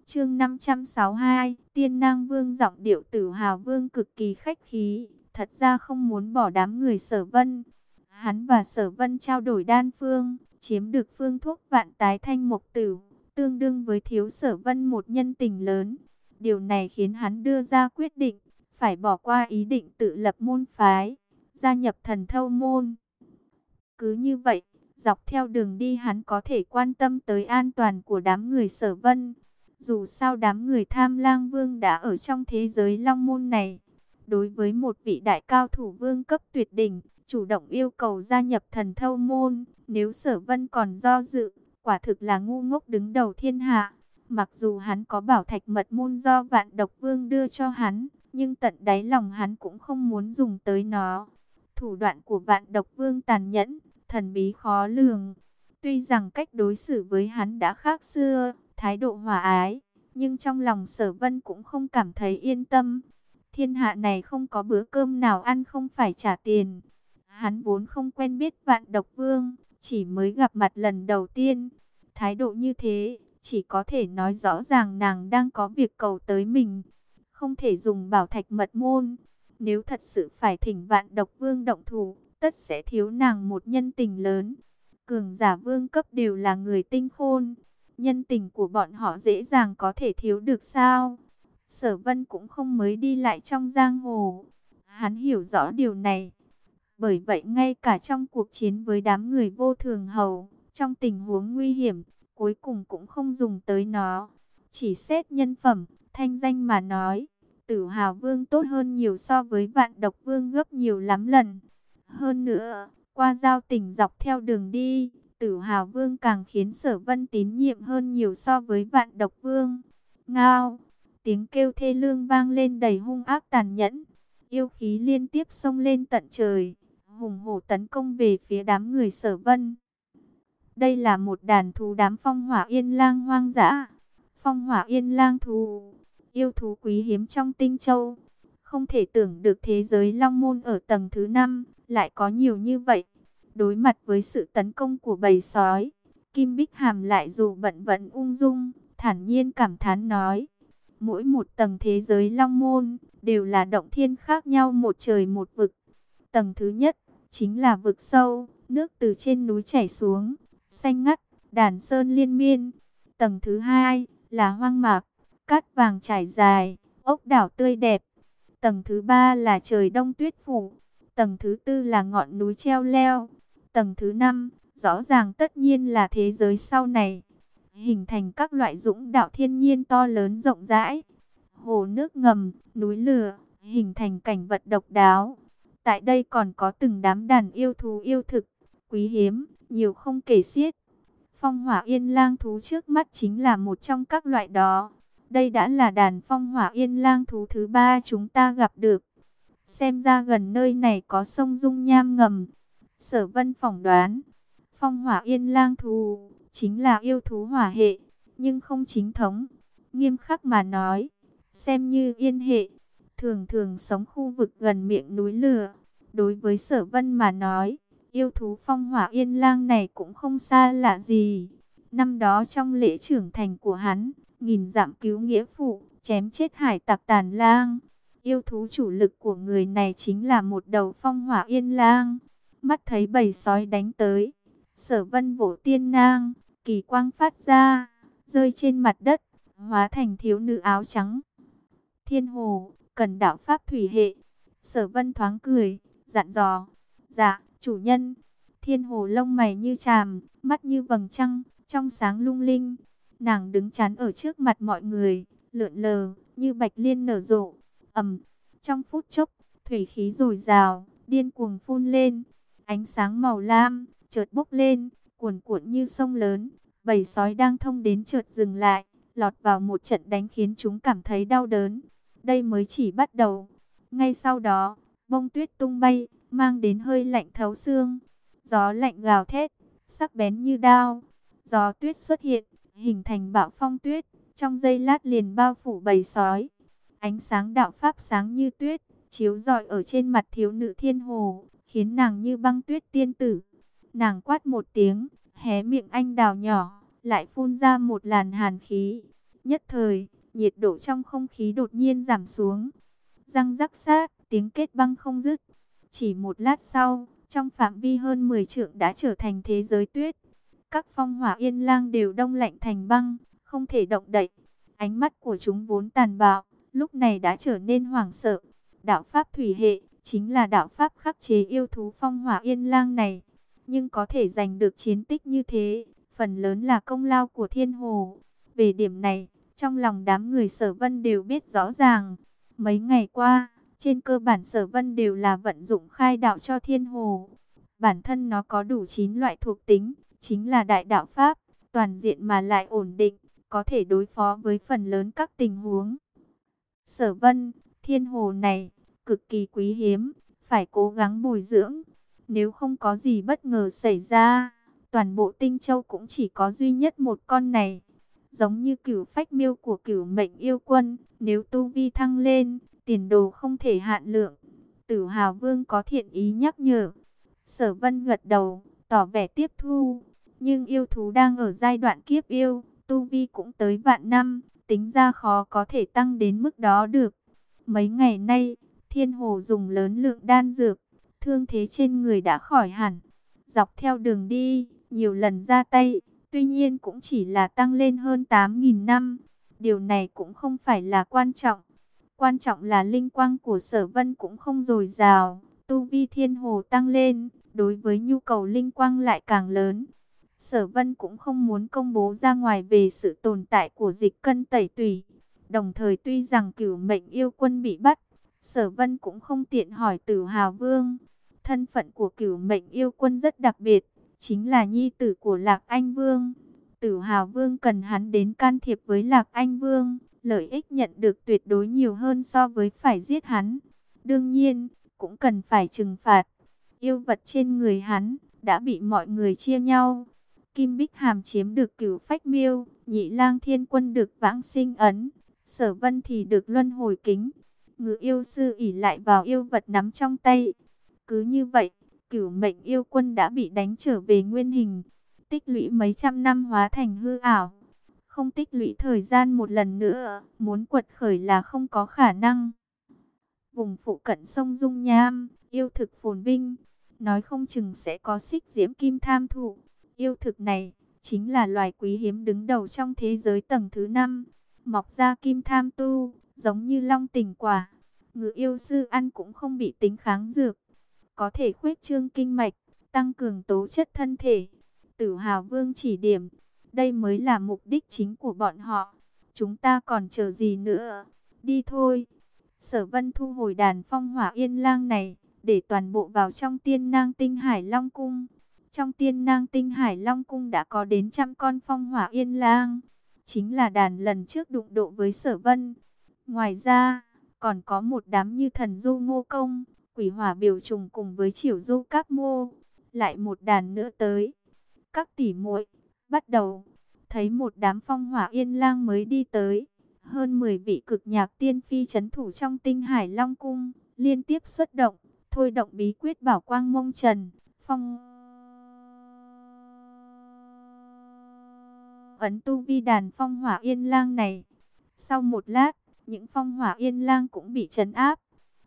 A: Chương 562, Tiên Nang Vương giọng điệu tử hào vương cực kỳ khách khí, thật ra không muốn bỏ đám người sở vân. Hắn và sở vân trao đổi đan phương, chiếm được phương thuốc vạn tái thanh mục tử, tương đương với thiếu sở vân một nhân tình lớn. Điều này khiến hắn đưa ra quyết định, phải bỏ qua ý định tự lập môn phái, gia nhập thần thâu môn. Cứ như vậy, dọc theo đường đi hắn có thể quan tâm tới an toàn của đám người sở vân. Dù sao đám người tham lang vương đã ở trong thế giới long môn này. Đối với một vị đại cao thủ vương cấp tuyệt đỉnh, chủ động yêu cầu gia nhập thần thâu môn. Nếu sở vân còn do dự, quả thực là ngu ngốc đứng đầu thiên hạ. Mặc dù hắn có bảo thạch mật môn do vạn độc vương đưa cho hắn, nhưng tận đáy lòng hắn cũng không muốn dùng tới nó. Thủ đoạn của vạn độc vương tàn nhẫn, thần bí khó lường. Tuy rằng cách đối xử với hắn đã khác xưa, thái độ hòa ái, nhưng trong lòng sở vân cũng không cảm thấy yên tâm. Thiên hạ này không có bữa cơm nào ăn không phải trả tiền. Hắn vốn không quen biết vạn độc vương, chỉ mới gặp mặt lần đầu tiên. Thái độ như thế, chỉ có thể nói rõ ràng nàng đang có việc cầu tới mình. Không thể dùng bảo thạch mật môn. Nếu thật sự phải thỉnh vạn độc vương động thủ, tất sẽ thiếu nàng một nhân tình lớn. Cường giả vương cấp đều là người tinh khôn nhân tình của bọn họ dễ dàng có thể thiếu được sao? Sở Vân cũng không mới đi lại trong giang hồ. Hắn hiểu rõ điều này. Bởi vậy ngay cả trong cuộc chiến với đám người vô thường hầu, trong tình huống nguy hiểm, cuối cùng cũng không dùng tới nó. Chỉ xét nhân phẩm, thanh danh mà nói, tử hào vương tốt hơn nhiều so với vạn độc vương gấp nhiều lắm lần. Hơn nữa, qua giao tỉnh dọc theo đường đi, Tử Hào Vương càng khiến Sở Vân tín nhiệm hơn nhiều so với Vạn Độc Vương. Ngao, tiếng kêu thê lương vang lên đầy hung ác tàn nhẫn, yêu khí liên tiếp xông lên tận trời, hùng hổ tấn công về phía đám người Sở Vân. Đây là một đàn thú đám phong hỏa yên lang hoang dã. Phong hỏa yên lang thú, yêu thú quý hiếm trong tinh châu. Không thể tưởng được thế giới long môn ở tầng thứ 5 lại có nhiều như vậy. Đối mặt với sự tấn công của bầy sói, Kim Bích Hàm lại dù bận vẫn ung dung, thản nhiên cảm thán nói. Mỗi một tầng thế giới long môn, đều là động thiên khác nhau một trời một vực. Tầng thứ nhất, chính là vực sâu, nước từ trên núi chảy xuống, xanh ngắt, đàn sơn liên miên. Tầng thứ hai, là hoang mạc, cát vàng trải dài, ốc đảo tươi đẹp. Tầng thứ ba là trời đông tuyết phủ. Tầng thứ tư là ngọn núi treo leo. Tầng thứ năm rõ ràng tất nhiên là thế giới sau này, hình thành các loại dũng đạo thiên nhiên to lớn rộng rãi, hồ nước ngầm, núi lửa, hình thành cảnh vật độc đáo. Tại đây còn có từng đám đàn yêu thú yêu thực, quý hiếm, nhiều không kể xiết. Phong hỏa yên lang thú trước mắt chính là một trong các loại đó. Đây đã là đàn phong hỏa yên lang thú thứ ba chúng ta gặp được. Xem ra gần nơi này có sông Dung Nham ngầm. Sở vân phỏng đoán, phong hỏa yên lang thù chính là yêu thú hỏa hệ, nhưng không chính thống. Nghiêm khắc mà nói, xem như yên hệ, thường thường sống khu vực gần miệng núi lửa. Đối với sở vân mà nói, yêu thú phong hỏa yên lang này cũng không xa lạ gì. Năm đó trong lễ trưởng thành của hắn, nghìn dặm cứu nghĩa phụ, chém chết hải tặc tàn lang. Yêu thú chủ lực của người này chính là một đầu phong hỏa yên lang mắt thấy bầy sói đánh tới. Sở vân vỗ tiên nang, kỳ quang phát ra, rơi trên mặt đất, hóa thành thiếu nữ áo trắng. Thiên hồ, cần đạo pháp thủy hệ. Sở vân thoáng cười, dặn dò. Dạ, chủ nhân. Thiên hồ lông mày như tràm, mắt như vầng trăng, trong sáng lung linh. Nàng đứng chắn ở trước mặt mọi người, lượn lờ, như bạch liên nở rộ ầm, trong phút chốc, thủy khí dồi dào, điên cuồng phun lên. Ánh sáng màu lam chợt bốc lên, cuồn cuộn như sông lớn. Bầy sói đang thông đến chợt dừng lại, lọt vào một trận đánh khiến chúng cảm thấy đau đớn. Đây mới chỉ bắt đầu. Ngay sau đó, bông tuyết tung bay, mang đến hơi lạnh thấu xương. Gió lạnh gào thét, sắc bén như đao. Gió tuyết xuất hiện, hình thành bão phong tuyết, trong giây lát liền bao phủ bầy sói. Ánh sáng đạo pháp sáng như tuyết, chiếu rọi ở trên mặt thiếu nữ thiên hồ, khiến nàng như băng tuyết tiên tử. Nàng quát một tiếng, hé miệng anh đào nhỏ, lại phun ra một làn hàn khí. Nhất thời, nhiệt độ trong không khí đột nhiên giảm xuống. Răng rắc sát, tiếng kết băng không dứt. Chỉ một lát sau, trong phạm vi hơn 10 trượng đã trở thành thế giới tuyết. Các phong hỏa yên lang đều đông lạnh thành băng, không thể động đậy. Ánh mắt của chúng vốn tàn bạo, lúc này đã trở nên hoảng sợ. Đạo Pháp Thủy Hệ, chính là đạo Pháp khắc chế yêu thú phong hỏa yên lang này. Nhưng có thể giành được chiến tích như thế, phần lớn là công lao của thiên hồ. Về điểm này, trong lòng đám người sở vân đều biết rõ ràng. Mấy ngày qua, trên cơ bản sở vân đều là vận dụng khai đạo cho thiên hồ. Bản thân nó có đủ 9 loại thuộc tính, chính là đại đạo Pháp, toàn diện mà lại ổn định, có thể đối phó với phần lớn các tình huống. Sở vân, thiên hồ này, cực kỳ quý hiếm, phải cố gắng bồi dưỡng. Nếu không có gì bất ngờ xảy ra, toàn bộ tinh châu cũng chỉ có duy nhất một con này. Giống như cửu phách miêu của cửu mệnh yêu quân, nếu tu vi thăng lên, tiền đồ không thể hạn lượng. Tử Hào Vương có thiện ý nhắc nhở. Sở Vân gật đầu, tỏ vẻ tiếp thu. Nhưng yêu thú đang ở giai đoạn kiếp yêu, tu vi cũng tới vạn năm, tính ra khó có thể tăng đến mức đó được. Mấy ngày nay, Thiên Hồ dùng lớn lượng đan dược, thương thế trên người đã khỏi hẳn. Dọc theo đường đi, nhiều lần ra tay, tuy nhiên cũng chỉ là tăng lên hơn 8.000 năm. Điều này cũng không phải là quan trọng. Quan trọng là linh quang của sở vân cũng không dồi dào, tu vi thiên hồ tăng lên, đối với nhu cầu linh quang lại càng lớn. Sở vân cũng không muốn công bố ra ngoài về sự tồn tại của dịch cân tẩy tùy. Đồng thời tuy rằng cửu mệnh yêu quân bị bắt, sở vân cũng không tiện hỏi tử hào vương. Thân phận của cửu mệnh yêu quân rất đặc biệt, chính là nhi tử của Lạc Anh Vương. Tử hào vương cần hắn đến can thiệp với Lạc Anh Vương, lợi ích nhận được tuyệt đối nhiều hơn so với phải giết hắn. Đương nhiên, cũng cần phải trừng phạt. Yêu vật trên người hắn đã bị mọi người chia nhau. Kim Bích Hàm chiếm được cửu phách miêu, nhị lang thiên quân được vãng sinh ấn, sở vân thì được luân hồi kính. Ngự yêu sư ỉ lại vào yêu vật nắm trong tay. Cứ như vậy, cửu mệnh yêu quân đã bị đánh trở về nguyên hình. Tích lũy mấy trăm năm hóa thành hư ảo. Không tích lũy thời gian một lần nữa, muốn quật khởi là không có khả năng. Vùng phụ cận sông Dung Nham, yêu thực phồn vinh, nói không chừng sẽ có xích diễm kim tham thụ. Yêu thực này, chính là loài quý hiếm đứng đầu trong thế giới tầng thứ 5. Mọc ra kim tham tu, giống như long tình quả. Ngự yêu sư ăn cũng không bị tính kháng dược. Có thể khuếch trương kinh mạch, tăng cường tố chất thân thể. Tử hào vương chỉ điểm, đây mới là mục đích chính của bọn họ. Chúng ta còn chờ gì nữa? Đi thôi. Sở vân thu hồi đàn phong hỏa yên lang này, để toàn bộ vào trong tiên nang tinh hải long cung. Trong tiên nang tinh hải long cung đã có đến trăm con phong hỏa yên lang. Chính là đàn lần trước đụng độ với sở vân. Ngoài ra, còn có một đám như thần du ngô công, quỷ hỏa biểu trùng cùng với triều du các mô. Lại một đàn nữa tới. Các tỷ muội bắt đầu, thấy một đám phong hỏa yên lang mới đi tới. Hơn 10 vị cực nhạc tiên phi chấn thủ trong tinh hải long cung, liên tiếp xuất động, thôi động bí quyết bảo quang mông trần, phong... ấn tu vi đàn phong hỏa yên lang này. Sau một lát, những phong hỏa yên lang cũng bị trấn áp.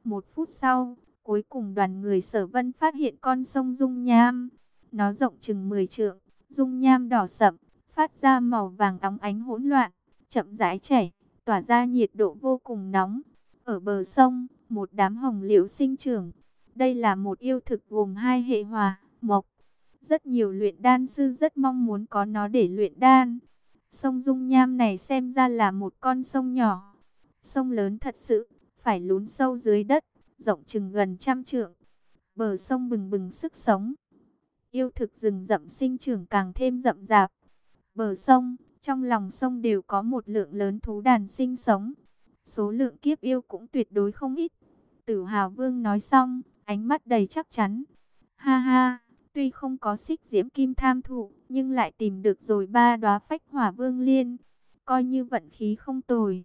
A: Một phút sau, cuối cùng đoàn người sở vân phát hiện con sông Dung Nham. Nó rộng chừng 10 trượng, Dung Nham đỏ sậm, phát ra màu vàng óng ánh hỗn loạn, chậm rãi chảy, tỏa ra nhiệt độ vô cùng nóng. Ở bờ sông, một đám hồng liễu sinh trưởng. Đây là một yêu thực gồm hai hệ hòa, mộc, rất nhiều luyện đan sư rất mong muốn có nó để luyện đan. Sông Dung Nham này xem ra là một con sông nhỏ. Sông lớn thật sự, phải lún sâu dưới đất, rộng chừng gần trăm trượng. Bờ sông bừng bừng sức sống. yêu thực rừng rậm sinh trưởng càng thêm rậm rạp. Bờ sông, trong lòng sông đều có một lượng lớn thú đàn sinh sống. Số lượng kiếp yêu cũng tuyệt đối không ít. Tử Hào Vương nói xong, ánh mắt đầy chắc chắn. Ha ha, tuy không có xích diễm kim tham thụ, nhưng lại tìm được rồi ba đóa phách hỏa vương liên. Coi như vận khí không tồi.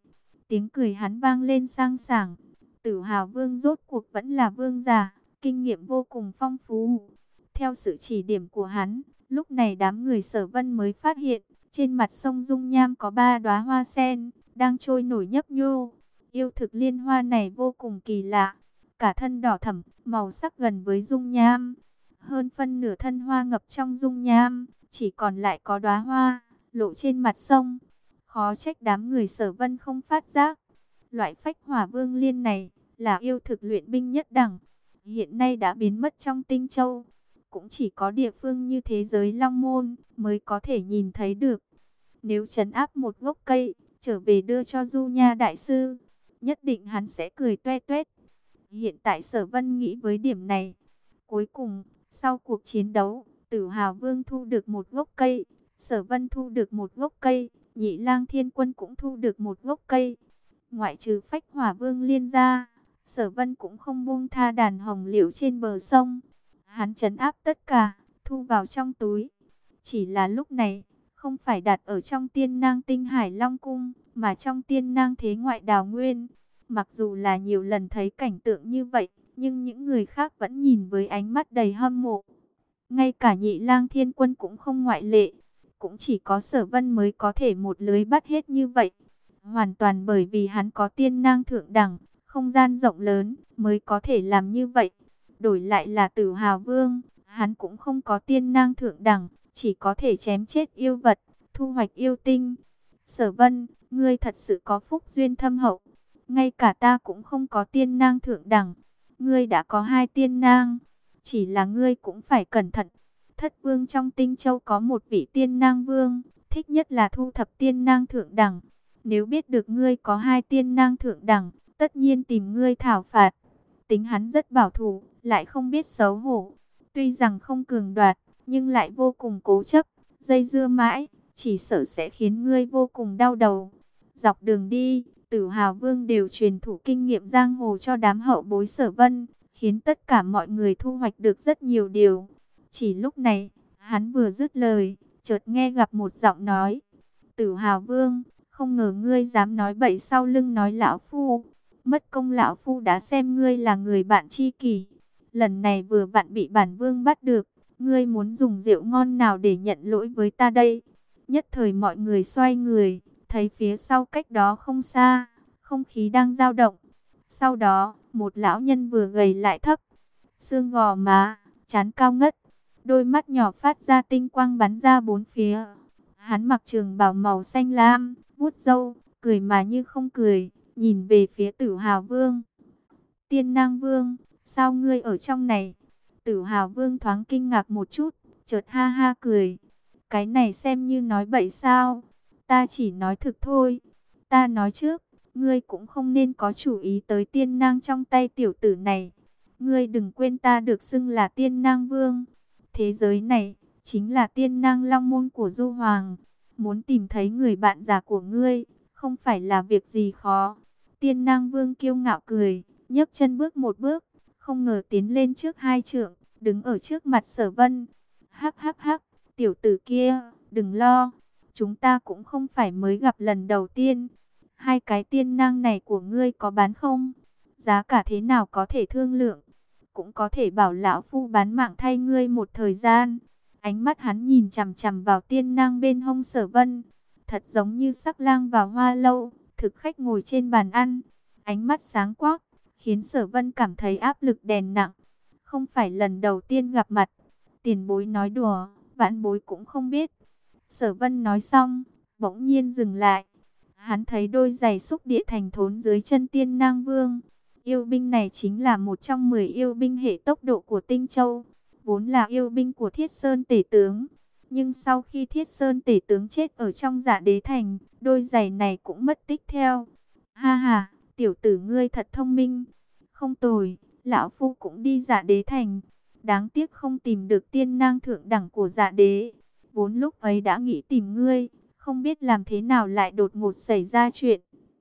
A: Tiếng cười hắn vang lên sang sảng. Tử Hào Vương rốt cuộc vẫn là vương giả, kinh nghiệm vô cùng phong phú. Theo sự chỉ điểm của hắn, lúc này đám người sở vân mới phát hiện, trên mặt sông Dung Nham có ba đóa hoa sen, đang trôi nổi nhấp nhô. Yêu thực liên hoa này vô cùng kỳ lạ, cả thân đỏ thẫm, màu sắc gần với Dung Nham. Hơn phân nửa thân hoa ngập trong Dung Nham, chỉ còn lại có đóa hoa, lộ trên mặt sông. Khó trách đám người sở vân không phát giác. Loại phách hỏa vương liên này, là yêu thực luyện binh nhất đẳng. Hiện nay đã biến mất trong tinh châu cũng chỉ có địa phương như thế giới Long Môn mới có thể nhìn thấy được. Nếu trấn áp một gốc cây, trở về đưa cho Du Nha Đại Sư, nhất định hắn sẽ cười toe toét. Hiện tại Sở Vân nghĩ với điểm này. Cuối cùng, sau cuộc chiến đấu, Tử Hào Vương thu được một gốc cây, Sở Vân thu được một gốc cây, Nhị Lang Thiên Quân cũng thu được một gốc cây. Ngoại trừ Phách Hỏa Vương liên ra, Sở Vân cũng không buông tha đàn hồng liễu trên bờ sông. Hắn chấn áp tất cả, thu vào trong túi. Chỉ là lúc này, không phải đặt ở trong tiên nang tinh hải long cung, mà trong tiên nang thế ngoại đào nguyên. Mặc dù là nhiều lần thấy cảnh tượng như vậy, nhưng những người khác vẫn nhìn với ánh mắt đầy hâm mộ. Ngay cả nhị lang thiên quân cũng không ngoại lệ. Cũng chỉ có sở vân mới có thể một lưới bắt hết như vậy. Hoàn toàn bởi vì hắn có tiên năng thượng đẳng, không gian rộng lớn, mới có thể làm như vậy đổi lại là tử hào vương, hắn cũng không có tiên năng thượng đẳng, chỉ có thể chém chết yêu vật, thu hoạch yêu tinh. Sở vân, ngươi thật sự có phúc duyên thâm hậu, ngay cả ta cũng không có tiên năng thượng đẳng, ngươi đã có hai tiên nang, chỉ là ngươi cũng phải cẩn thận. Thất vương trong tinh châu có một vị tiên nang vương, thích nhất là thu thập tiên nang thượng đẳng. Nếu biết được ngươi có hai tiên nang thượng đẳng, tất nhiên tìm ngươi thảo phạt. Tính hắn rất bảo thủ, lại không biết xấu hổ. Tuy rằng không cường đoạt, nhưng lại vô cùng cố chấp, dây dưa mãi, chỉ sợ sẽ khiến ngươi vô cùng đau đầu. Dọc đường đi, tử hào vương đều truyền thủ kinh nghiệm giang hồ cho đám hậu bối sở vân, khiến tất cả mọi người thu hoạch được rất nhiều điều. Chỉ lúc này, hắn vừa dứt lời, chợt nghe gặp một giọng nói. Tử hào vương, không ngờ ngươi dám nói bậy sau lưng nói lão phu. Mất công lão phu đã xem ngươi là người bạn tri kỷ, lần này vừa vặn bị bản vương bắt được, ngươi muốn dùng rượu ngon nào để nhận lỗi với ta đây? Nhất thời mọi người xoay người, thấy phía sau cách đó không xa, không khí đang dao động. Sau đó, một lão nhân vừa gầy lại thấp, xương gò má, chán cao ngất, đôi mắt nhỏ phát ra tinh quang bắn ra bốn phía. Hắn mặc trường bào màu xanh lam, vuốt râu, cười mà như không cười, nhìn về phía tử hào vương. Tiên nang vương, Sao ngươi ở trong này? Tử Hào Vương thoáng kinh ngạc một chút, chợt ha ha cười. Cái này xem như nói bậy sao? Ta chỉ nói thực thôi. Ta nói trước, ngươi cũng không nên có chủ ý tới tiên nang trong tay tiểu tử này. Ngươi đừng quên ta được xưng là tiên nang vương. Thế giới này, chính là tiên nang long môn của Du Hoàng. Muốn tìm thấy người bạn già của ngươi, không phải là việc gì khó. Tiên nang vương kiêu ngạo cười, nhấc chân bước một bước, không ngờ tiến lên trước hai trượng, đứng ở trước mặt sở vân. Hắc hắc hắc, tiểu tử kia, đừng lo, chúng ta cũng không phải mới gặp lần đầu tiên. Hai cái tiên nang này của ngươi có bán không? Giá cả thế nào có thể thương lượng? Cũng có thể bảo lão phu bán mạng thay ngươi một thời gian. Ánh mắt hắn nhìn chằm chằm vào tiên nang bên hông sở vân. Thật giống như sắc lang vào hoa lâu, thực khách ngồi trên bàn ăn. Ánh mắt sáng quắc, khiến sở vân cảm thấy áp lực đèn nặng. Không phải lần đầu tiên gặp mặt, tiền bối nói đùa, vãn bối cũng không biết. Sở vân nói xong, bỗng nhiên dừng lại. Hắn thấy đôi giày xúc địa thành thốn dưới chân tiên nang vương. Yêu binh này chính là một trong 10 yêu binh hệ tốc độ của Tinh Châu, vốn là yêu binh của Thiết Sơn Tể Tướng. Nhưng sau khi Thiết Sơn Tể Tướng chết ở trong dạ đế thành, đôi giày này cũng mất tích theo. Ha ha, tiểu tử ngươi thật thông minh. Không tồi, lão phu cũng đi giả đế thành. Đáng tiếc không tìm được tiên nang thượng đẳng của dạ đế. Vốn lúc ấy đã nghĩ tìm ngươi, không biết làm thế nào lại đột ngột xảy ra chuyện.